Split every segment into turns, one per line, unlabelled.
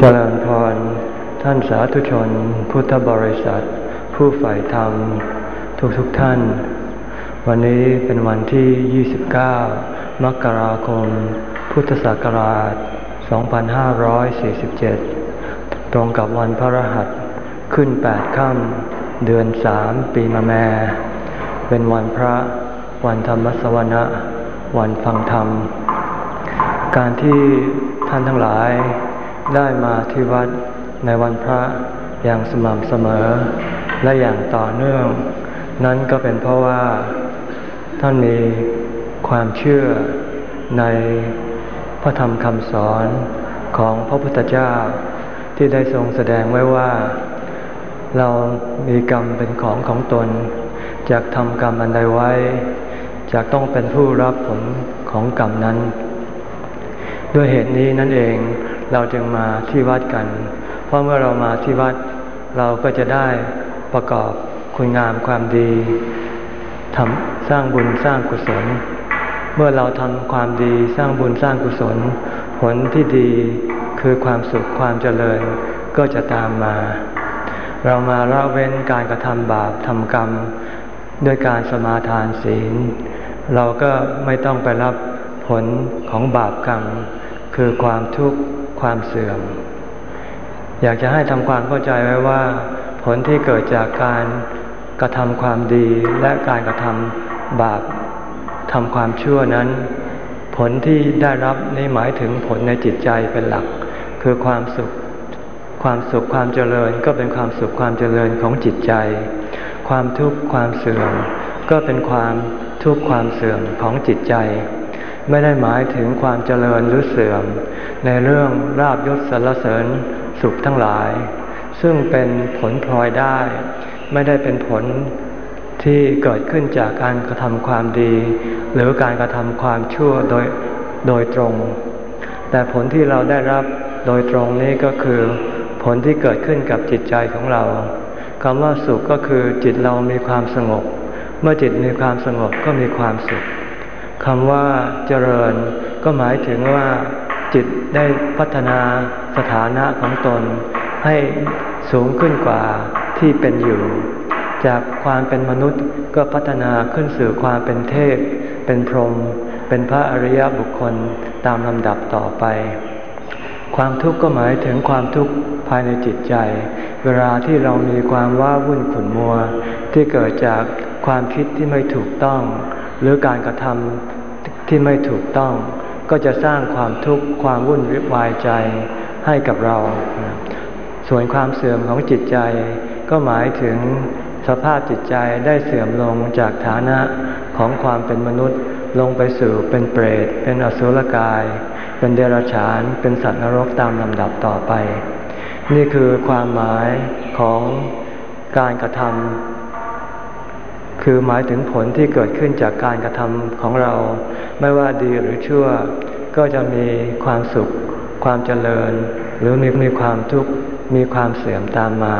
เจริญพร ท่านสาธุชน พุทธบริษัท ผู้ใฝ่ธรรม ทุกทุกท่าน วันนี้เป็นวันที่ 29 มกราคม พุทธศักราช 2547 ตรงกับวันพระรหัสขึ้น 8 ค่ำเดือน 3 ปีมะแม่ เป็นวันพระ วันธรรมสวนะ วันฟังธรรม การที่ท่านทั้งหลาย ได้มาที่วัดในวันพระอย่างสม่ำเสมอ และอย่างต่อเนื่อง นั้นก็เป็นเพราะว่าท่านมีความเชื่อในพระธรรมคำสอนของพระพุทธเจ้าที่ได้ทรงแสดงไว้ว่า เรามีกรรมเป็นของของตนจากทำกรรมอันใดไว้จากต้องเป็นผู้รับผลของกรรมนั้น ด้วยเหตุนี้นั่นเอง เราจึงมาที่วัดกัน เพราะเมื่อเรามาที่วัด เราก็จะได้ประกอบคุณงามความดีทำสร้างบุญสร้างกุศล เมื่อเราทำความดีสร้างบุญสร้างกุศล ผลที่ดีคือความสุขความเจริญก็จะตามมา เรามาละเว้นการกระทำบาปทำกรรม ด้วยการสมาทานศีล เราก็ไม่ต้องไปรับผลของบาปกรรม คือความทุกข์ ความเสื่อม อยากจะให้ทำความเข้าใจไว้ว่า ผลที่เกิดจากการกระทำความดีและการกระทำบาปทำความชั่วนั้น ผลที่ได้รับนี่หมายถึงผลในจิตใจเป็นหลัก คือความสุขความสุขความเจริญก็เป็นความสุขความเจริญของจิตใจ ความทุกข์ความเสื่อม ก็เป็นความทุกข์ความเสื่อมของจิตใจ ไม่ได้หมายถึงความเจริญหรือเสื่อม ในเรื่องราบยศสรรเสริญสุขทั้งหลาย ซึ่งเป็นผลพลอยได้ ไม่ได้เป็นผลที่เกิดขึ้นจากการกระทำความดี หรือการกระทำความชั่วโดยโดยตรง แต่ผลที่เราได้รับโดยตรงนี้ก็คือ ผลที่เกิดขึ้นกับจิตใจของเราคำว่าสุขก็คือจิตเรามีความสงบ เมื่อจิตมีความสงบก็มีความสุขคำว่าเจริญก็หมายถึงว่า จิตได้พัฒนาสถานะของตน ให้สูงขึ้นกว่าที่เป็นอยู่ จากความเป็นมนุษย์ก็พัฒนาขึ้นสู่ความเป็นเทพ เป็นพรหมเป็นพระอริยบุคคลตามลำดับต่อไป ความทุกข์ก็หมายถึงความทุกข์ภายในจิตใจ เวลาที่เรามีความว้าวุ่นขุ่นมัว ที่เกิดจากความคิดที่ไม่ถูกต้อง หรือการกระทำที่ไม่ถูกต้อง ก็จะสร้างความทุกข์ความวุ่นวายใจให้กับเรา ส่วนความเสื่อมของจิตใจ ก็หมายถึงสภาพจิตใจได้เสื่อมลงจากฐานะของความเป็นมนุษย์ลงไปสู่เป็นเปรต เป็นอสุรกาย เป็นเดรัจฉาน เป็นสัตว์นรกตามลำดับต่อไป นี่คือความหมายของการกระทำคือหมายถึงผลที่เกิดขึ้นจากการกระทำของเรา ไม่ว่าดีหรือชั่ว ก็จะมีความสุข ความเจริญ หรือมีมีความทุกข์มีความเสื่อมตามมา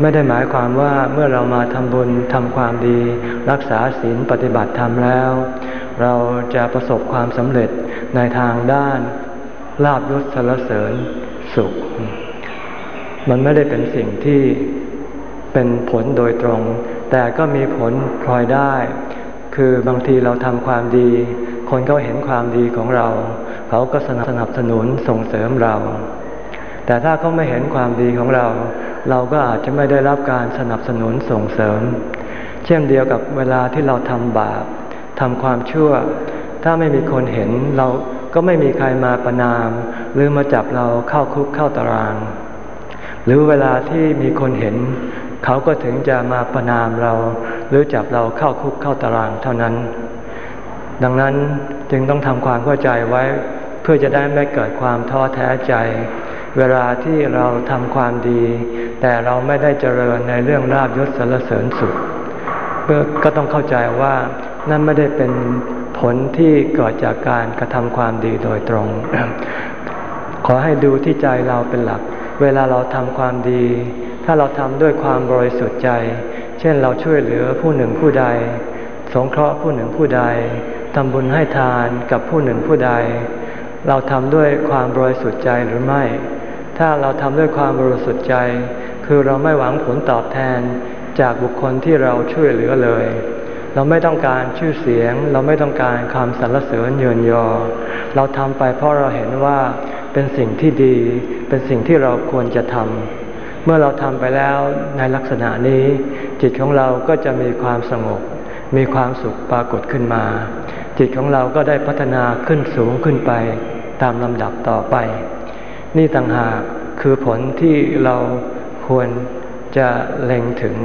ไม่ได้หมายความว่าเมื่อเรามาทำบุญทำความดี รักษาศีลปฏิบัติธรรมแล้ว เราจะประสบความสำเร็จในทางด้านลาบยศสรรเสริญสุข มันไม่ได้เป็นสิ่งที่เป็นผลโดยตรง แต่ก็มีผลพลอยได้ คือบางทีเราทำความดี คนเขาเห็นความดีของเรา เขาก็สนับสนุนส่งเสริมเรา แต่ถ้าเขาไม่เห็นความดีของเรา เราก็อาจจะไม่ได้รับการสนับสนุนส่งเสริม เช่นเดียวกับเวลาที่เราทำบาปทำความชั่ว ถ้าไม่มีคนเห็นเราก็ไม่มีใครมาประนาม หรือมาจับเราเข้าคุกเข้าตาราง หรือเวลาที่มีคนเห็น เขาก็ถึงจะมาประนามเรา หรือจับเราเข้าคุกเข้าตารางเท่านั้น ดังนั้นจึงต้องทำความเข้าใจไว้ เพื่อจะได้ไม่เกิดความท้อแท้ใจ เวลาที่เราทำความดี แต่เราไม่ได้เจริญในเรื่องราบยศสรรเสริญสุขก็ต้องเข้าใจว่านั่นไม่ได้เป็นผลที่เกิดจากการกระทำความดีโดยตรง ขอให้ดูที่ใจเราเป็นหลัก เวลาเราทำความดี ถ้าเราทำด้วยความบริสุทธิ์ใจ เช่นเราช่วยเหลือผู้หนึ่งผู้ใด สงเคราะห์ผู้หนึ่งผู้ใด ทำบุญให้ทานกับผู้หนึ่งผู้ใด เราทำด้วยความบริสุทธิ์ใจหรือไม่ ถ้าเราทำด้วยความบริสุทธิ์ใจ คือเราไม่หวังผลตอบแทนจากบุคคลที่เราช่วยเหลือเลย เราไม่ต้องการชื่อเสียง เราไม่ต้องการคำสรรเสริญเยินยอ เราทำไปเพราะเราเห็นว่าเป็นสิ่งที่ดี เป็นสิ่งที่เราควรจะทำเมื่อเราทำไปแล้วในลักษณะนี้ จิตของเราก็จะมีความสงบมีความสุขปรากฏขึ้นมา จิตของเราก็ได้พัฒนาขึ้นสูงขึ้นไปตามลำดับต่อไป นี่ต่างหากคือผลที่เราควรจะเล็งถึง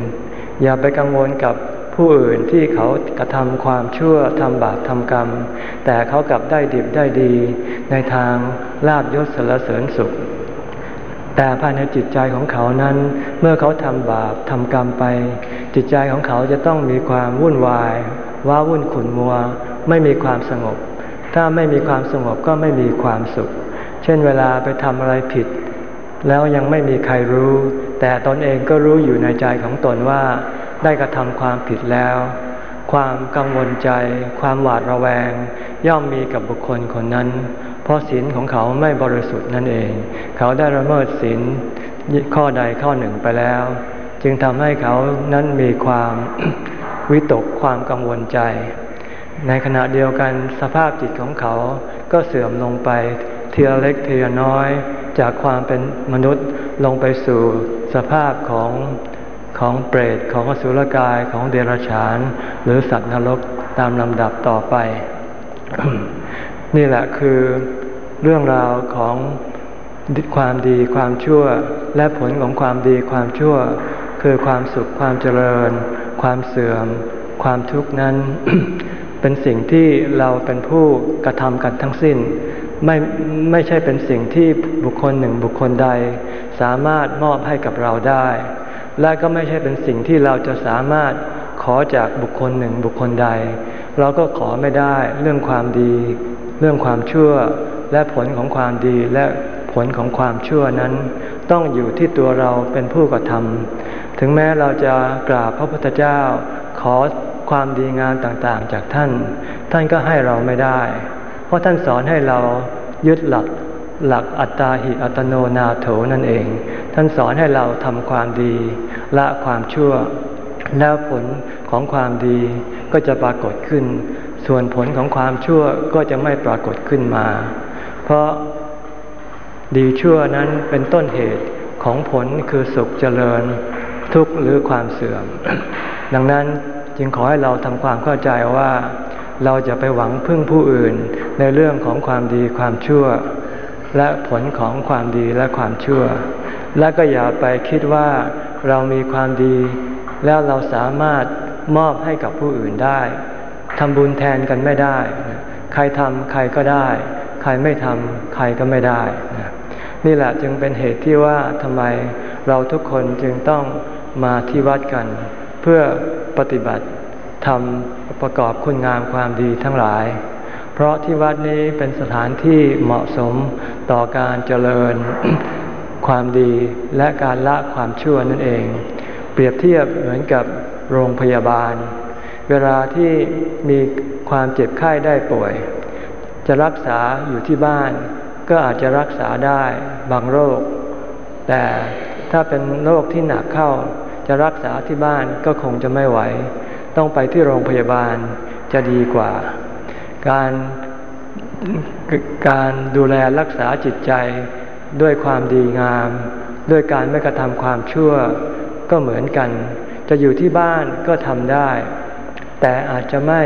อย่าไปกังวลกับผู้อื่นที่เขากระทำความชั่วทำบาปทำกรรม แต่เขากลับได้ดิบได้ดี ในทางลาบยศสรรเสริญสุข แต่ภายในจิตใจของเขานั้น เมื่อเขาทำบาปทำกรรมไป จิตใจของเขาจะต้องมีความวุ่นวาย ว้าวุ่นขุนมัว ไม่มีความสงบ ถ้าไม่มีความสงบก็ไม่มีความสุข เช่นเวลาไปทำอะไรผิด แล้วยังไม่มีใครรู้ แต่ตนเองก็รู้อยู่ในใจของตนว่าได้กระทำความผิดแล้ว ความกังวลใจ ความหวาดระแวง ย่อมมีกับบุคคลคนนั้น เพราะศีลของเขาไม่บริสุทธิ์นั่นเอง เขาได้ละเมิดศีลข้อใดข้อหนึ่งไปแล้ว จึงทำให้เขานั้นมีความวิตกความกังวลใจ ในขณะเดียวกันสภาพจิตของเขาก็เสื่อมลงไปเทียเล็กเทียน้อย จากความเป็นมนุษย์ลงไปสู่สภาพของของเปรตของอสุรกายของเดรัจฉาน หรือสัตว์นรกตามลำดับต่อไป นี่แหละคือเรื่องราวของความดีความชั่วและผลของความดีความชั่ว คือความสุขความเจริญ ความเสื่อม ความทุกข์นั้น เป็นสิ่งที่เราเป็นผู้กระทำกันทั้งสิ้น ไม่ไม่ใช่เป็นสิ่งที่บุคคลหนึ่งบุคคลใด สามารถมอบให้กับเราได้ และก็ไม่ใช่เป็นสิ่งที่เราจะสามารถขอจากบุคคลหนึ่งบุคคลใด เราก็ขอไม่ได้เรื่องความดี เรื่องความชั่ว และผลของความดีและผลของความชั่วนั้น ต้องอยู่ที่ตัวเราเป็นผู้กระทำถึงแม้เราจะกราบพระพุทธเจ้า ขอ ความดีงามต่างๆจากท่าน ท่านก็ให้เราไม่ได้ เพราะท่านสอนให้เรายึดหลักหลักอัตตาหิอัตโนนาโถนั่นเอง ท่านสอนให้เราทำความดี ละความชั่ว แล้วผลของความดีก็จะปรากฏขึ้น ส่วนผลของความชั่วก็จะไม่ปรากฏขึ้นมา เพราะดีชั่วนั้นเป็นต้นเหตุของผลคือสุขเจริญ ทุกข์หรือความเสื่อม ดังนั้น จึงขอให้เราทำความเข้าใจว่า เราจะไปหวังพึ่งผู้อื่นในเรื่องของความดีความชั่ว และผลของความดีและความชั่ว และก็อย่าไปคิดว่าเรามีความดี แล้วเราสามารถมอบให้กับผู้อื่นได้ทำบุญแทนกันไม่ได้ ใครทำใครก็ได้ ใครไม่ทำใครก็ไม่ได้ นี่แหละจึงเป็นเหตุที่ว่าทำไมเราทุกคนจึงต้องมาที่วัดกัน เพื่อปฏิบัติทำประกอบคุณงามความดีทั้งหลาย เพราะที่วัดนี้เป็นสถานที่เหมาะสมต่อการเจริญความดีและการละความชั่วนั่นเอง เปรียบเทียบเหมือนกับโรงพยาบาล เวลาที่มีความเจ็บไข้ได้ป่วย จะรักษาอยู่ที่บ้าน ก็อาจจะรักษาได้บางโรค แต่ถ้าเป็นโรคที่หนักเข้า จะรักษาที่บ้านก็คงจะไม่ไหว ต้องไปที่โรงพยาบาลจะดีกว่า การการดูแลรักษาจิตใจด้วยความดีงาม ด้วยการไม่กระทำความชั่วก็เหมือนกัน จะอยู่ที่บ้านก็ทำได้ แต่อาจจะไม่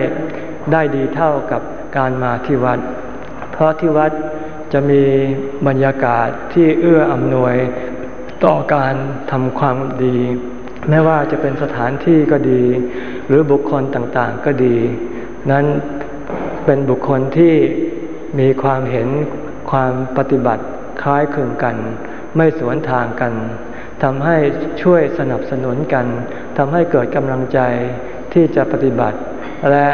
ได้ดีเท่ากับการมาที่วัด เพราะที่วัดจะมีบรรยากาศที่เอื้ออำนวยต่อการทำความดี ไม่ว่าจะเป็นสถานที่ก็ดี หรือบุคคลต่างๆก็ดี นั้นเป็นบุคคลที่มีความเห็นความปฏิบัติคล้ายคลึงกัน ไม่สวนทางกันทำให้ช่วยสนับสนุนกันทำให้เกิดกำลังใจที่จะปฏิบัติ และ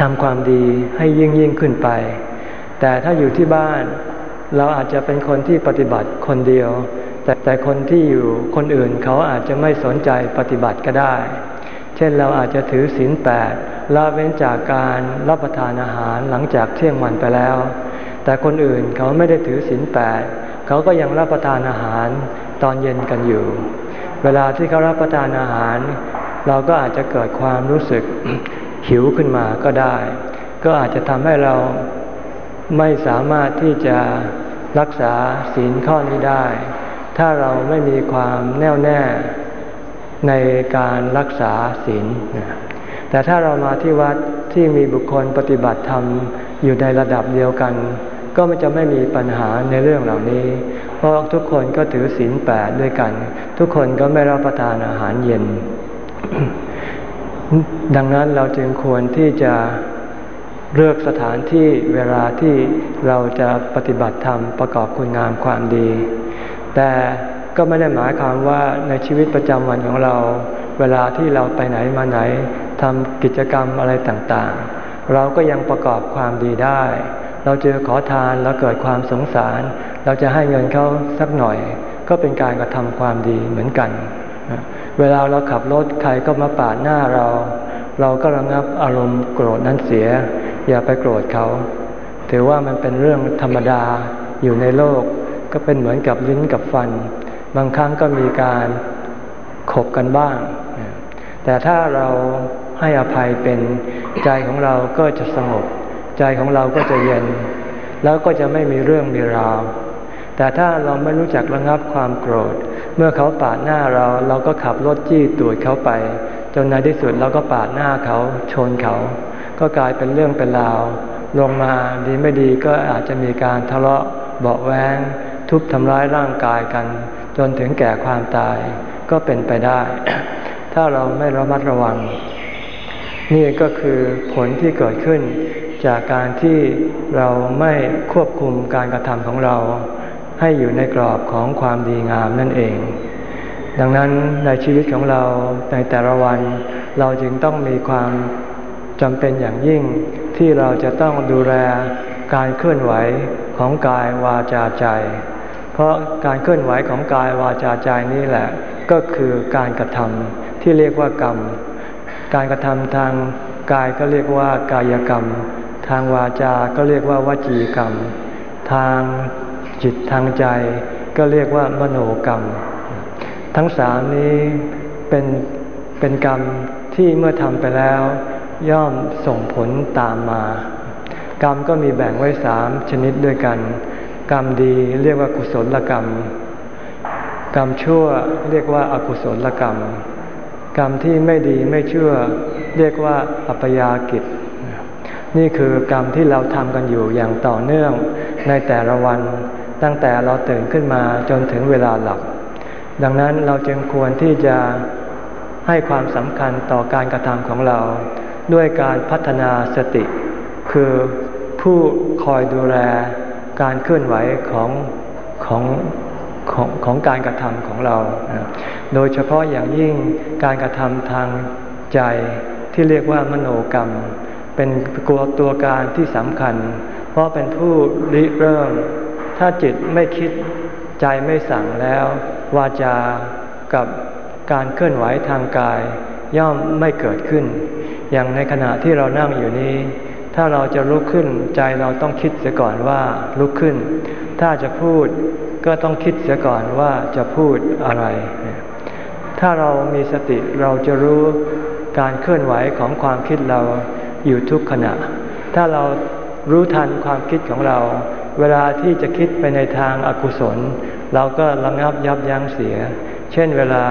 ทำความดีให้ยิ่งยิ่งขึ้นไป แต่ถ้าอยู่ที่บ้านเราอาจจะเป็นคนที่ปฏิบัติคนเดียว แต่แต่คนที่อยู่คนอื่นเขาอาจจะไม่สนใจปฏิบัติก็ได้ เช่นเราอาจจะถือศีลแปดละเว้นจากการรับประทานอาหารหลังจากเที่ยงวันไปแล้ว แต่คนอื่นเขาไม่ได้ถือศีลแปดเขาก็ยังรับประทานอาหารตอนเย็นกันอยู่ เวลาที่เขารับประทานอาหาร เราก็อาจจะเกิดความรู้สึกหิวขึ้นมาก็ได้ ก็อาจจะทำให้เราไม่สามารถที่จะรักษาศีลข้อนี้ได้ ถ้าเราไม่มีความแน่วแน่ในการรักษาศีลแต่ถ้าเรามาที่วัดที่มีบุคคลปฏิบัติธรรมอยู่ในระดับเดียวกัน ก็จะไม่มีปัญหาในเรื่องเหล่านี้ เพราะทุกคนก็ถือศีลแปดด้วยกัน ทุกคนก็ไม่รับประทานอาหารเย็น ดังนั้นเราจึงควรที่จะเลือกสถานที่เวลาที่เราจะปฏิบัติธรรมประกอบคุณงามความดี แต่ก็ไม่ได้หมายความว่าในชีวิตประจำวันของเรา เวลาที่เราไปไหนมาไหนทำกิจกรรมอะไรต่างๆ เราก็ยังประกอบความดีได้ เราเจอขอทานแล้วเกิดความสงสาร เราจะให้เงินเขาสักหน่อย ก็เป็นการกระทำความดีเหมือนกัน เวลาเราขับรถใครก็มาปาดหน้าเรา เราก็ระงับอารมณ์โกรธนั้นเสีย อย่าไปโกรธเขา ถือว่ามันเป็นเรื่องธรรมดาอยู่ในโลก ก็เป็นเหมือนกับลิ้นกับฟัน บางครั้งก็มีการขบกันบ้าง แต่ถ้าเราให้อภัยเป็นใจของเราก็จะสงบ ใจของเราก็จะเย็น แล้วก็จะไม่มีเรื่องมีราว แต่ถ้าเราไม่รู้จักระงับความโกรธ เมื่อเขาปาดหน้าเราเราก็ขับรถจี้ตูดเขาไป จนในที่สุดเราก็ปาดหน้าเขาชนเขา ก็กลายเป็นเรื่องเป็นราว ลงมาดีไม่ดีก็อาจจะมีการทะเลาะเบาแวง ทุบทำร้ายร่างกายกัน จนถึงแก่ความตายก็เป็นไปได้ ถ้าเราไม่ระมัดระวัง นี่ก็คือผลที่เกิดขึ้น จากการที่เราไม่ควบคุมการกระทำของเรา ให้อยู่ในกรอบของความดีงามนั่นเอง ดังนั้นในชีวิตของเราในแต่ละวัน เราจึงต้องมีความจำเป็นอย่างยิ่งที่เราจะต้องดูแลการเคลื่อนไหวของกายวาจาใจ ราะการเคลื่อนไหวของกายวาจาใจนี่แหละ ก็คือการกระทำที่เรียกว่ากรรม การกระทำทางกายก็เรียกว่ากายกรรม ทางวาจาก็เรียกว่าวจีกรรม ทางจิตทางใจ ก็เรียกว่ามโนกรรม ทั้งสามนี้เป็นเป็นกรรมที่เมื่อทำไปแล้ว ย่อมส่งผลตามมา กรรมก็มีแบ่งไว้สามชนิดด้วยกัน กรรมดีเรียกว่ากุศลกรรม กรรมชั่วเรียกว่าอากุศลกรรม กรรมที่ไม่ดีไม่เชื่อเรียกว่าอัปยากิจ นี่คือกรรมที่เราทำกันอยู่อย่างต่อเนื่องในแต่ละวันตั้งแต่เราตื่นขึ้นมาจนถึงเวลาหลับ ดังนั้นเราจึงควรที่จะให้ความสำคัญต่อการกระทำของเรา ด้วยการพัฒนาสติ คือผู้คอยดูแล การเคลื่อนไหวของของของของการกระทำของเรา โดยเฉพาะอย่างยิ่งการกระทำทางใจที่เรียกว่ามโนกรรม เป็นตัวตัวการที่สำคัญ เพราะเป็นผู้ริเริ่ม ถ้าจิตไม่คิดใจไม่สั่งแล้ว วาจากับการเคลื่อนไหวทางกาย ย่อมไม่เกิดขึ้น อย่างในขณะที่เรานั่งอยู่นี้ ถ้าเราจะลุกขึ้นใจเราต้องคิดเสียก่อนว่าลุกขึ้น ถ้าจะพูดก็ต้องคิดเสียก่อนว่าจะพูดอะไร ถ้าเรามีสติเราจะรู้การเคลื่อนไหวของความคิดเราอยู่ทุกขณะ ถ้าเรารู้ทันความคิดของเรา เวลาที่จะคิดไปในทางอากุศล เราก็ระงับยับยั้งเสีย เช่นเวลา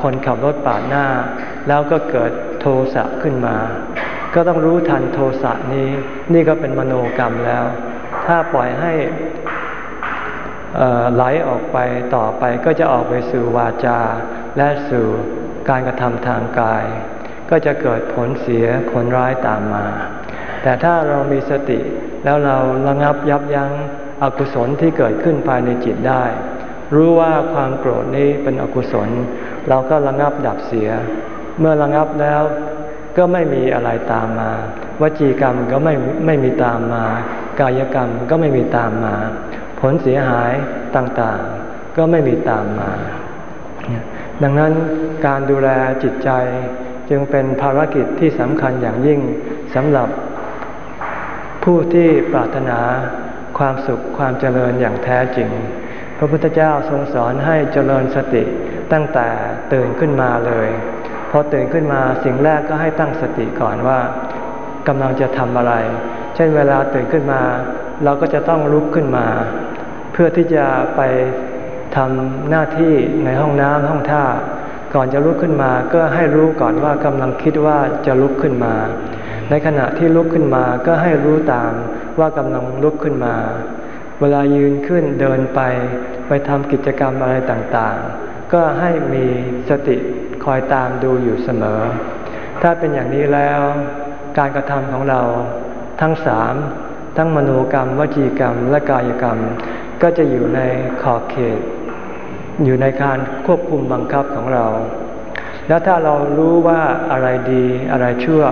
คนขับรถปาดหน้า แล้วก็เกิดโทสะขึ้นมา ก็ต้องรู้ทันโทสะนี้ นี่ก็เป็นมโนกรรมแล้ว ถ้าปล่อยให้ไหลออกไปต่อไปก็จะออกไปสู่วาจา และสู่การกระทำทางกาย ก็จะเกิดผลเสียผลร้ายตามมา แต่ถ้าเรามีสติแล้วเราระงับยับยั้งอกุศลที่เกิดขึ้นภายในจิตได้ รู้ว่าความโกรธนี้เป็นอกุศล เราก็ระงับดับเสีย เมื่อระงับแล้ว ก็ไม่มีอะไรตามมา วจีกรรมก็ไม่ไม่มีตามมา กายกรรมก็ไม่มีตามมา ผลเสียหายต่างๆ ก็ไม่มีตามมา ดังนั้นการดูแลจิตใจจึงเป็นภารกิจที่สำคัญอย่างยิ่งสำหรับผู้ที่ปรารถนาความสุขความเจริญอย่างแท้จริง พระพุทธเจ้าทรงสอนให้เจริญสติตั้งแต่ตื่นขึ้นมาเลย พอตื่นขึ้นมาสิ่งแรกก็ให้ตั้งสติก่อนว่ากำลังจะทำอะไร เช่นเวลาตื่นขึ้นมา เราก็จะต้องลุกขึ้นมา เพื่อที่จะไปทำหน้าที่ในห้องน้ำห้องท่า ก่อนจะลุกขึ้นมาก็ให้รู้ก่อนว่ากำลังคิดว่าจะลุกขึ้นมา ในขณะที่ลุกขึ้นมาก็ให้รู้ตามว่ากำลังลุกขึ้นมา เวลายืนขึ้นเดินไป ไปทำกิจกรรมอะไรต่างๆ ก็ให้มีสติคอยตามดูอยู่เสมอ ถ้าเป็นอย่างนี้แล้วการกระทำของเราทั้งสามทั้งมโนกรรม วจีกรรม และกายกรรม ก็จะอยู่ในขอบเขต อยู่ในการควบคุมบังคับของเรา แล้วถ้าเรารู้ว่าอะไรดีอะไรชั่ว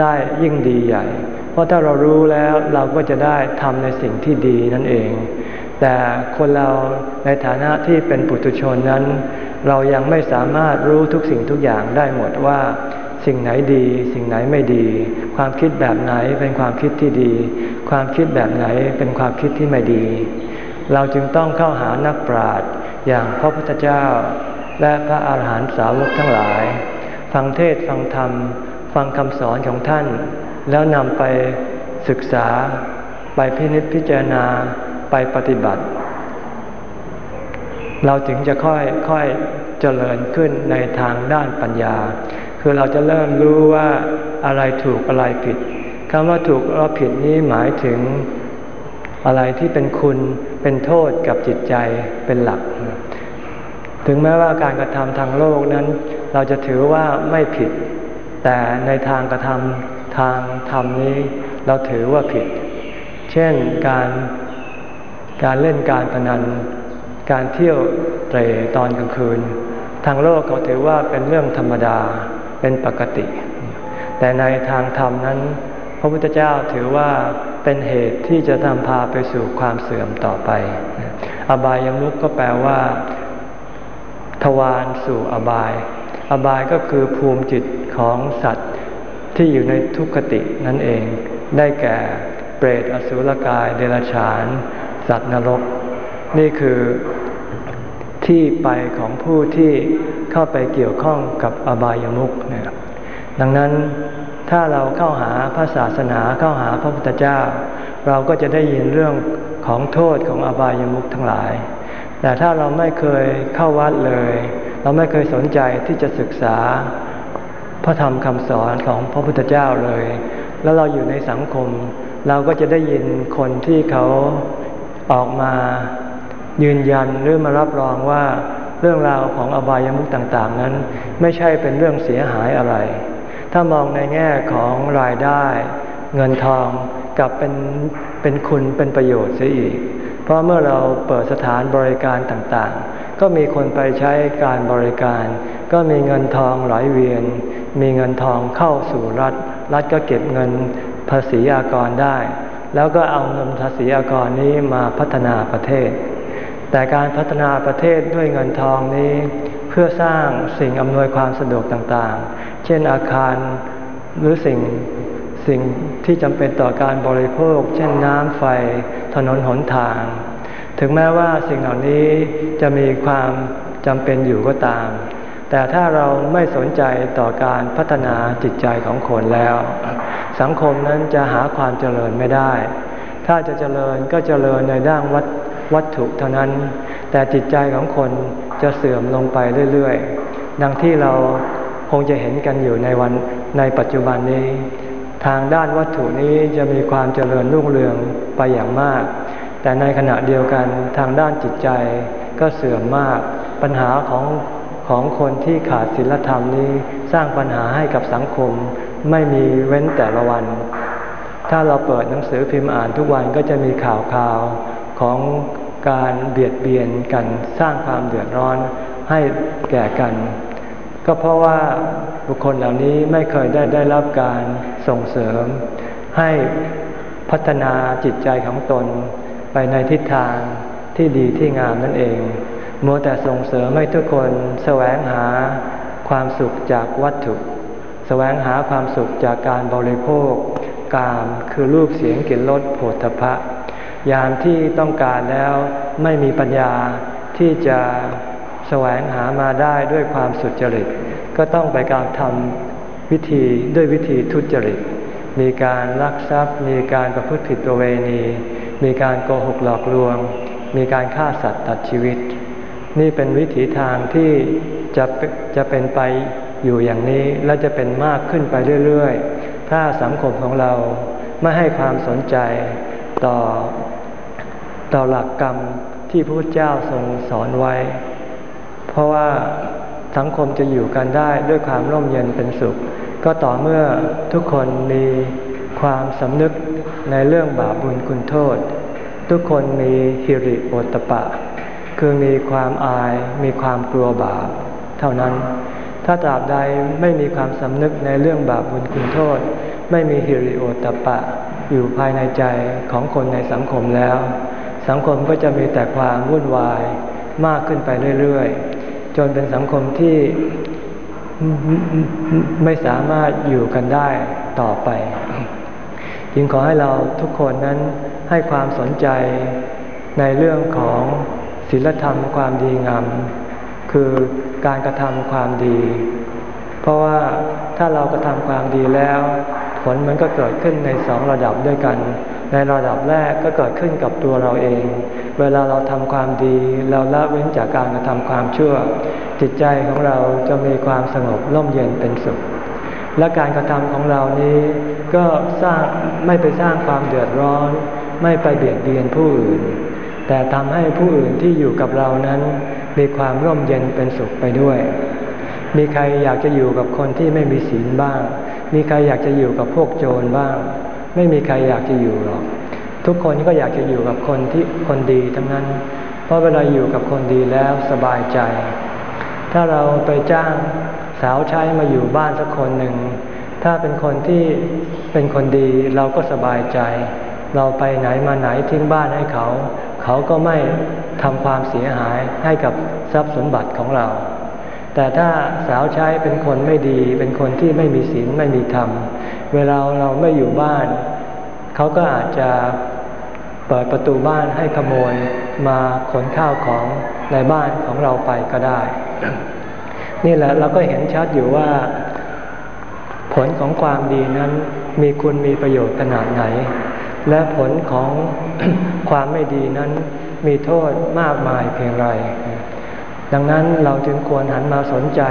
ได้ยิ่งดีใหญ่ เพราะถ้าเรารู้แล้วเราก็จะได้ทำในสิ่งที่ดีนั่นเอง แต่คนเราในฐานะที่เป็นปุถุชนนั้น เรายังไม่สามารถรู้ทุกสิ่งทุกอย่างได้หมดว่า สิ่งไหนดี สิ่งไหนไม่ดี ความคิดแบบไหนเป็นความคิดที่ดี ความคิดแบบไหนเป็นความคิดที่ไม่ดี เราจึงต้องเข้าหานักปราชญ์อย่างพระพุทธเจ้า และพระอาหารหันตสาวกทั้งหลาย ฟังเทศฟังธรรม ฟังคำสอนของท่าน แล้วนำไปศึกษาไปพินิจพิจารณา ไปปฏิบัติ เราถึงจะค่อยค่อยเจริญขึ้นในทางด้านปัญญา คือเราจะเริ่มรู้ว่าอะไรถูกอะไรผิดคำว่าถูกหรือผิดนี้หมายถึงอะไรที่เป็นคุณเป็นโทษกับจิตใจเป็นหลัก ถึงแม้ว่าการกระทำทางโลกนั้น เราจะถือว่าไม่ผิด แต่ในทางกระทำทางธรรมนี้ เราถือว่าผิด เช่นการ การเล่นการพนัน การเที่ยวเตะตอนกลางคืน ทางโลกเขาถือว่าเป็นเรื่องธรรมดาเป็นปกติ แต่ในทางธรรมนั้น พระพุทธเจ้าถือว่าเป็นเหตุที่จะนำพาไปสู่ความเสื่อมต่อไป อบายามุกก็แปลว่า ทวารสู่อบาย อบายก็คือภูมิจิตของสัตว์ที่อยู่ในทุกขตินั่นเอง ได้แก่เปรตอสุรกายเดรัจฉาน สัตว์นรก นี่คือที่ไปของผู้ที่เข้าไปเกี่ยวข้องกับอบายามุขเนี่ยดังนั้นถ้าเราเข้าหาพระศาสนาเข้าหาพระพุทธเจ้า เราก็จะได้ยินเรื่องของโทษของอบายามุขทั้งหลาย แต่ถ้าเราไม่เคยเข้าวัดเลย เราไม่เคยสนใจที่จะศึกษาพระธรรมคำสอนของพระพุทธเจ้าเลย แล้วเราอยู่ในสังคม เราก็จะได้ยินคนที่เขา ออกมายืนยันหรือมารับรองว่าเรื่องราวของอบายามุขต่างๆ นั้น ไม่ใช่เป็นเรื่องเสียหายอะไร ถ้ามองในแง่ของรายได้ เงินทองกับเป็นเป็นคุณเป็นประโยชน์เสียอีก เพราะเมื่อเราเปิดสถานบริการต่างๆ ก็มีคนไปใช้การบริการ ก็มีเงินทองไหลเวียน มีเงินทองเข้าสู่รัฐ รัฐก็เก็บเงินภาษีอากรได้ แล้วก็เอาเงินภาษีอากรนี้มาพัฒนาประเทศ แต่การพัฒนาประเทศด้วยเงินทองนี้ เพื่อสร้างสิ่งอำนวยความสะดวกต่างๆ เช่นอาคารหรือสิ่งสิ่งที่จำเป็นต่อการบริโภค เช่นน้ำไฟ ถนนหนทาง ถึงแม้ว่าสิ่งเหล่านี้จะมีความจำเป็นอยู่ก็ตาม แต่ถ้าเราไม่สนใจต่อการพัฒนาจิตใจของคนแล้ว สังคมนั้นจะหาความเจริญไม่ได้ ถ้าจะเจริญก็เจริญในด้านวัดวัตถุเท่านั้น แต่จิตใจของคนจะเสื่อมลงไปเรื่อยๆ ดังที่เราคงจะเห็นกันอยู่ในวันในปัจจุบันนี้ ทางด้านวัตถุนี้จะมีความเจริญรุ่งเรืองไปอย่างมาก แต่ในขณะเดียวกันทางด้านจิตใจก็เสื่อมมาก ปัญหาของของคนที่ขาดศีลธรรมนี้สร้างปัญหาให้กับสังคม ไม่มีเว้นแต่ละวัน ถ้าเราเปิดหนังสือพิมพ์อ่านทุกวันก็จะมีข่าวข่าวของการเบียดเบียนกันสร้างความเดือดร้อนให้แก่กัน ก็เพราะว่าบุคคลเหล่านี้ไม่เคยได้ได้รับการส่งเสริม ให้พัฒนาจิตใจของตนไปในทิศทางที่ดีที่งามนั่นเองมัวแต่ส่งเสริมให้ทุกคนแสวงหาความสุขจากวัตถุ แสวงหาความสุขจากการบริโภค กามคือรูปเสียงกลิ่นรสโผฏฐพะยามที่ต้องการแล้วไม่มีปัญญาที่จะแสวงหามาได้ด้วยความสุจริต ก็ต้องไปการทำวิธีด้วยวิธีทุจริต มีการลักทรัพย์ มีการประพฤติผิดประเวณี มีการโกหกหลอกลวง มีการฆ่าสัตว์ตัดชีวิต นี่เป็นวิถีทางที่จะจะเป็นไป อยู่อย่างนี้และจะเป็นมากขึ้นไปเรื่อยๆ ถ้าสังคมของเราไม่ให้ความสนใจต่อต่อหลักกรรมที่พระพุทธเจ้าทรงสอนไว้ เพราะว่าสังคมจะอยู่กันได้ด้วยความร่มเย็นเป็นสุข ก็ต่อเมื่อทุกคนมีความสำนึกในเรื่องบาปบุญคุณโทษ ทุกคนมีฮิริโอตปะ คือมีความอายมีความกลัวบาปเท่านั้น ถ้าตราบใดไม่มีความสำนึกในเรื่องบาปบุญคุณโทษ ไม่มีฮิริโอตปะ อยู่ภายในใจของคนในสังคมแล้ว สังคมก็จะมีแต่ความวุ่นวายมากขึ้นไปเรื่อยๆ จนเป็นสังคมที่ไม่สามารถอยู่กันได้ต่อไป จึงขอให้เราทุกคนนั้นให้ความสนใจในเรื่องของศีลธรรมความดีงาม คือการกระทำความดี เพราะว่าถ้าเรากระทำความดีแล้ว ผลมันก็เกิดขึ้นในสองระดับด้วยกัน ในระดับแรกก็เกิดขึ้นกับตัวเราเอง เวลาเราทำความดี เราละเว้นจากการกระทำความชั่ว จิตใจของเราจะมีความสงบร่มเย็นเป็นสุข และการกระทำของเรานี้ก็สร้างไม่ไปสร้างความเดือดร้อน ไม่ไปเบียดเบียนผู้อื่น แต่ทำให้ผู้อื่นที่อยู่กับเรานั้น มีความร่มเย็นเป็นสุขไปด้วย มีใครอยากจะอยู่กับคนที่ไม่มีศีลบ้าง มีใครอยากจะอยู่กับพวกโจรบ้าง ไม่มีใครอยากจะอยู่หรอก ทุกคนก็อยากจะอยู่กับคนที่คนดีทั้งนั้น เพราะเวลาอยู่กับคนดีแล้วสบายใจ ถ้าเราไปจ้างสาวใช้มาอยู่บ้านสักคนหนึ่ง ถ้าเป็นคนที่เป็นคนดีเราก็สบายใจ เราไปไหนมาไหนทิ้งบ้านให้เขา เขาก็ไม่ ทำความเสียหายให้กับทรัพย์สมบัติของเรา แต่ถ้าสาวใช้เป็นคนไม่ดี เป็นคนที่ไม่มีศีลไม่มีธรรม เวลาเราไม่อยู่บ้าน เขาก็อาจจะเปิดประตูบ้านให้ขโมยมาขนข้าวของในบ้านของเราไปก็ได้ นี่แหละเราก็เห็นชัดอยู่ว่า ผลของความดีนั้นมีคุณมีประโยชน์ขนาดไหน และผลของความไม่ดีนั้น มีโทษมากมายเพียงไร ดังนั้นเราจึงควรหันมาสนใจ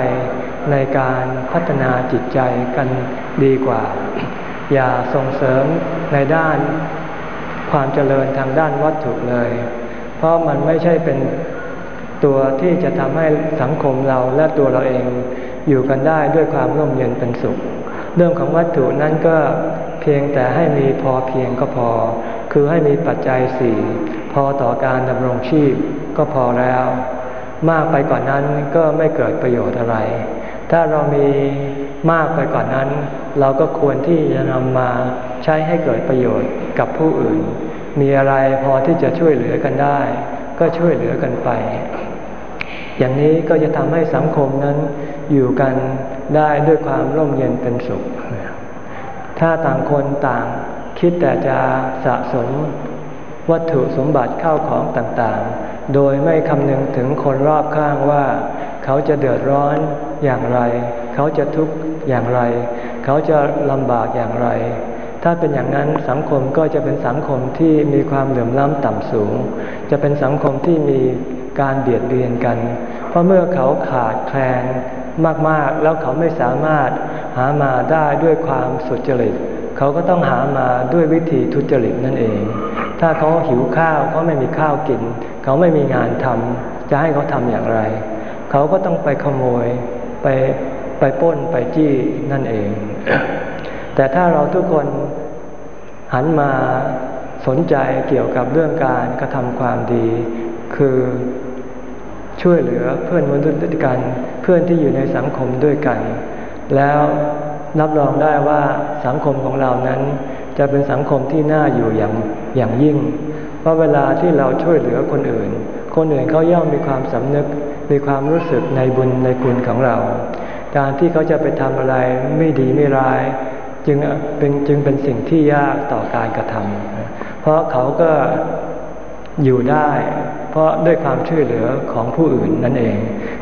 ในการพัฒนาจิตใจกันดีกว่า อย่าส่งเสริมในด้านความเจริญทางด้านวัตถุเลย เพราะมันไม่ใช่เป็นตัวที่จะทำให้สังคมเราและตัวเราเองอยู่กันได้ด้วยความร่มเย็นเป็นสุข เรื่องของวัตถุนั้นก็เพียงแต่ให้มีพอเพียงก็พอ คือให้มีปัจจัยสี่พอต่อการดำรงชีพก็พอแล้ว มากไปกว่านนั้นก็ไม่เกิดประโยชน์อะไร ถ้าเรามีมากไปกว่านนั้น เราก็ควรที่จะนำมาใช้ให้เกิดประโยชน์กับผู้อื่น มีอะไรพอที่จะช่วยเหลือกันได้ ก็ช่วยเหลือกันไป อย่างนี้ก็จะทำให้สังคมนั้นอยู่กันได้ด้วยความร่มเย็นเป็นสุข ถ้าต่างคนต่าง คิดแต่จะสะสมวัตถุสมบัติเข้าของต่างๆ โดยไม่คำนึงถึงคนรอบข้างว่า เขาจะเดือดร้อนอย่างไร เขาจะทุกข์อย่างไร เขาจะลำบากอย่างไร ถ้าเป็นอย่างนั้นสังคมก็จะเป็นสังคมที่มีความเหลื่อมล้ำต่ำสูง จะเป็นสังคมที่มีการเบียดเบียนกัน เพราะเมื่อเขาขาดแคลนมากๆ แล้วเขาไม่สามารถหามาได้ด้วยความสุจริต เขาก็ต้องหามาด้วยวิธีทุจริตนั่นเอง ถ้าเขาหิวข้าวเขาไม่มีข้าวกิน เขาไม่มีงานทำจะให้เขาทำอย่างไร เขาก็ต้องไปขโมยไปไปป้นไปจี้นั่นเอง แต่ถ้าเราทุกคนหันมาสนใจเกี่ยวกับเรื่องการกระทำความดี คือช่วยเหลือเพื่อนมนุษย์ด้วยกัน เพื่อนที่อยู่ในสังคมด้วยกัน แล้ว รับรองได้ว่าสังคมของเรานั้น จะเป็นสังคมที่น่าอยู่อย่างอย่างยิ่ง เพราะเวลาที่เราช่วยเหลือคนอื่น คนอื่นเขาย่อมมีความสำนึกมีความรู้สึกในบุญในคุณของเรา การที่เขาจะไปทำอะไรไม่ดีไม่ร้าย จึงเป็นจึงเป็นสิ่งที่ยากต่อการกระทำเพราะเขาก็อยู่ได้ เพราะด้วยความช่วยเหลือของผู้อื่นนั่นเอง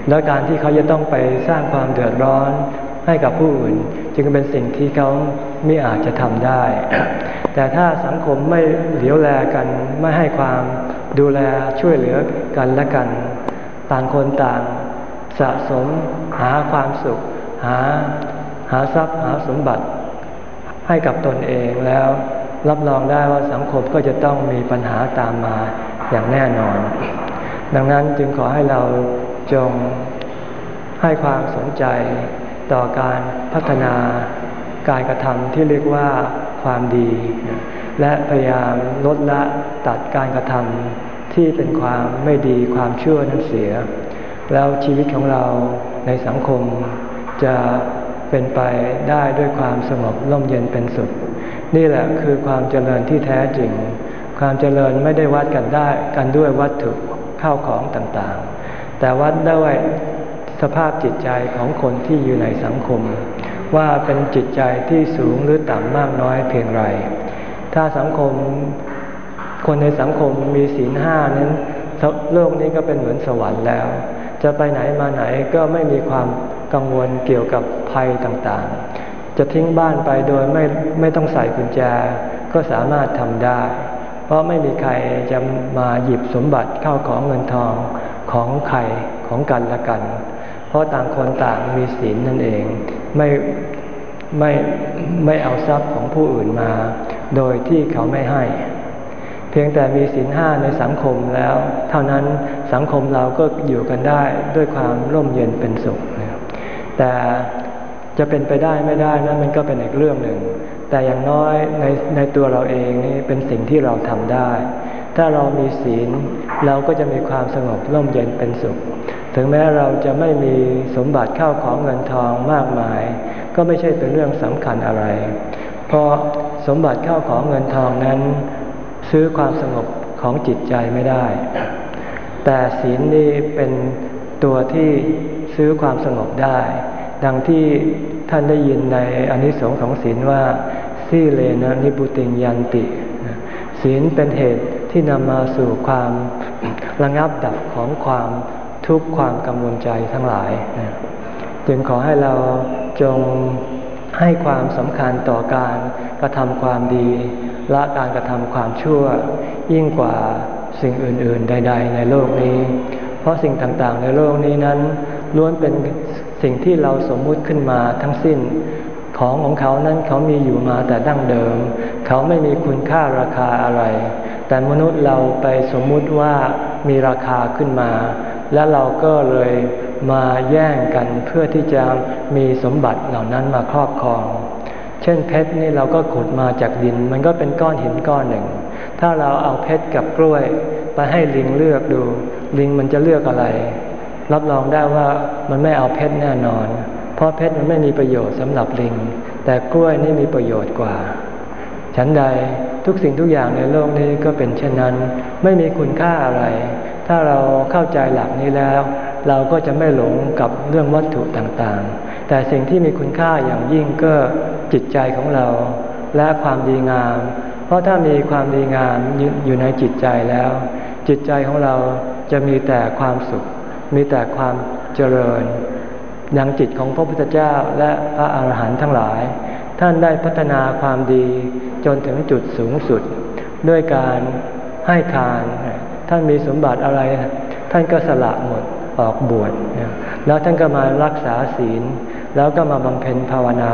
แล้วการที่เขาจะต้องไปสร้างความเดือดร้อน ให้กับผู้อื่น จึงเป็นสิ่งที่เขาไม่อาจจะทำได้ แต่ถ้าสังคมไม่เหลียวแลกันไม่ให้ความดูแลช่วยเหลือกันและกัน ต่างคนต่างสะสมหาความสุข หาหาทรัพย์หาสมบัติ ให้กับตนเองแล้วรับรองได้ว่าสังคมก็จะต้องมีปัญหาตามมาอย่างแน่นอน ดังนั้นจึงขอให้เราจงให้ความสนใจ ต่อการพัฒนาการกระทำที่เรียกว่าความดี และพยายามลดละตัดการกระทำที่เป็นความไม่ดีความชั่วนั้นเสีย แล้วชีวิตของเราในสังคมจะเป็นไปได้ด้วยความสงบร่มเย็นเป็นสุข นี่แหละคือความเจริญที่แท้จริง ความเจริญไม่ได้วัดกันได้กันด้วยวัตถุข้าวของต่างๆ แต่วัดด้วย สภาพจิตใจของคนที่อยู่ในสังคม ว่าเป็นจิตใจที่สูงหรือต่ำมากน้อยเพียงไร ถ้าสังคมคนในสังคมมีศีลห้านั้นโลกนี้ก็เป็นเหมือนสวรรค์แล้ว จะไปไหนมาไหนก็ไม่มีความกังวลเกี่ยวกับภัยต่างๆ จะทิ้งบ้านไปโดยไม่ไม่ต้องใส่กุญแจก็สามารถทำได้ เพราะไม่มีใครจะมาหยิบสมบัติเข้าของเงินทองของใครของกันและกัน ราะต่างคนต่างมีศีลนั่นเองไม่ไม่ไม่เอาทรัพย์ของผู้อื่นมา โดยที่เขาไม่ให้ เพียงแต่มีศีลห้าในสังคมแล้ว เท่านั้นสังคมเราก็อยู่กันได้ด้วยความร่มเย็นเป็นสุข แต่จะเป็นไปได้ไม่ได้นั้นมันก็เป็นอีกเรื่องหนึ่ง แต่อย่างน้อยในในตัวเราเองนี่เป็นสิ่งที่เราทำได้ ถ้าเรามีศีลเราก็จะมีความสงบร่มเย็นเป็นสุข ถึงแม้เราจะไม่มีสมบัติเข้าของเงินทองมากมาย ก็ไม่ใช่เป็นเรื่องสำคัญอะไร เพราะสมบัติเข้าของเงินทองนั้น ซื้อความสงบของจิตใจไม่ได้ แต่ศีลนี่เป็นตัวที่ซื้อความสงบได้ ดังที่ท่านได้ยินในอนิสงส์ของศีลว่าสีเลนะนิบุติยันติ ศีลเป็นเหตุที่นำมาสู่ความระงับดับของความ ทุกความกังวลใจทั้งหลาย จึงขอให้เราจงให้ความสำคัญต่อการกระทำความดีละการกระทำความชั่ว ยิ่งกว่าสิ่งอื่น ๆ ใด ๆ ในโลกนี้ เพราะสิ่งต่างๆ ในโลกนี้นั้น ล้วนเป็นสิ่งที่เราสมมุติขึ้นมาทั้งสิ้น ของของเขานั้นเขามีอยู่มาแต่ดั้งเดิม เขาไม่มีคุณค่าราคาอะไร แต่มนุษย์เราไปสมมุติว่ามีราคาขึ้นมา และเราก็เลยมาแย่งกันเพื่อที่จะมีสมบัติเหล่านั้นมาครอบครอง เช่นเพชรนี่เราก็ขุดมาจากดิน มันก็เป็นก้อนหินก้อนหนึ่ง ถ้าเราเอาเพชรกับกล้วยไปให้ลิงเลือกดู ลิงมันจะเลือกอะไร รับรองได้ว่ามันไม่เอาเพชรแน่นอน เพราะเพชรมันไม่มีประโยชน์สำหรับลิง แต่กล้วยนี่มีประโยชน์กว่า ฉันใดทุกสิ่งทุกอย่างในโลกนี้ก็เป็นเช่นนั้น ไม่มีคุณค่าอะไร ถ้าเราเข้าใจหลักนี้แล้ว เราก็จะไม่หลงกับเรื่องวัตถุต่างๆ แต่สิ่งที่มีคุณค่าอย่างยิ่งก็จิตใจของเรา และความดีงาม เพราะถ้ามีความดีงามอยู่ในจิตใจแล้ว จิตใจของเราจะมีแต่ความสุข มีแต่ความเจริญดังจิตของพระพุทธเจ้าและพระอาหารหันต์ทั้งหลาย ท่านได้พัฒนาความดีจนถึงจุดสูงสุด ด้วยการให้ทาน ท่านมีสมบัติอะไร ท่านก็สละหมดออกบวชแล้วท่านก็มารักษาศีล แล้วก็มาบำเพ็ญภาวนา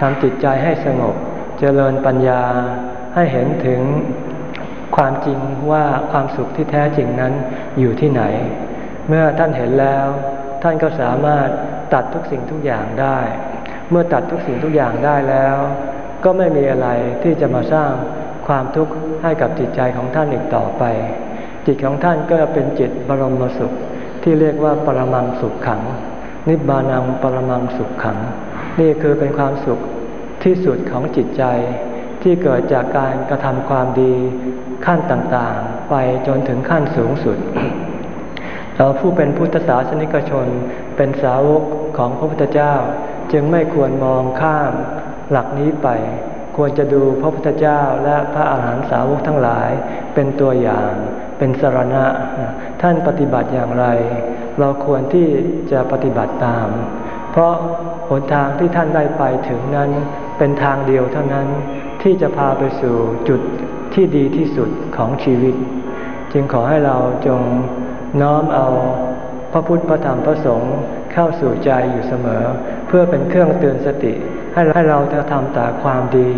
ทำจิตใจให้สงบ เจริญปัญญาให้เห็นถึงความจริงว่าความสุขที่แท้จริงนั้นอยู่ที่ไหน เมื่อท่านเห็นแล้ว ท่านก็สามารถตัดทุกสิ่งทุกอย่างได้ เมื่อตัดทุกสิ่งทุกอย่างได้แล้ว ก็ไม่มีอะไรที่จะมาสร้างความทุกข์ให้กับจิตใจของท่านอีกต่อไป จิตของท่านก็เป็นจิตบรมสุข ที่เรียกว่าปรมังสุขขัง นิบานังปรมังสุขขัง นี่คือเป็นความสุขที่สุดของจิตใจ ที่เกิดจากการกระทำความดีขั้นต่างๆ ไปจนถึงขั้นสูงสุด เราผู้เป็นพุทธศาสนิกชนเป็นสาวกของพระพุทธเจ้า จึงไม่ควรมองข้ามหลักนี้ไป ควรจะดูพระพุทธเจ้าและพระอาหารหันตสาวกทั้งหลายเป็นตัวอย่าง เป็นสรณะ ท่านปฏิบัติอย่างไร เราควรที่จะปฏิบัติตาม เพราะหนทางที่ท่านได้ไปถึงนั้น เป็นทางเดียวเท่านั้นที่จะพาไปสู่จุดที่ดีที่สุดของชีวิต จึงขอให้เราจงน้อมเอาพระพุทธพระธรรมพระสงฆ์เข้าสู่ใจอยู่เสมอ เพื่อเป็นเครื่องเตือนสติ ให้ให้เราจะทำแต่ความดี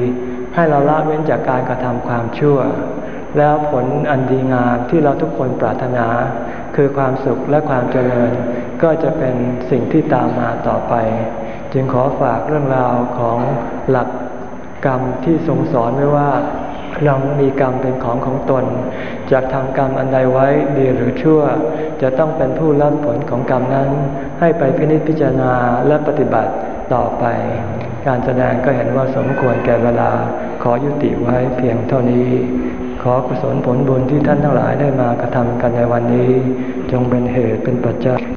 ให้เราละเว้นจากการกระทำความชั่ว แล้วผลอันดีงามที่เราทุกคนปรารถนา คือความสุขและความเจริญ ก็จะเป็นสิ่งที่ตามมาต่อไป จึงขอฝากเรื่องราวของหลักกรรมที่ทรงสอนไว้ว่าเรามีกรรมเป็นของของตนจากทำกรรมอันใดไว้ดีหรือชั่ว จะต้องเป็นผู้รับผลของกรรมนั้น ให้ไปพินิจพิจารณาและปฏิบัติต่อไป การแสดงก็เห็นว่าสมควรแก่เวลาขอยุติไว้เพียงเท่านี้ ขอกุศลผลบุญที่ท่านทั้งหลายได้มากระทำกันในวันนี้ จงเป็นเหตุเป็นปัจจัย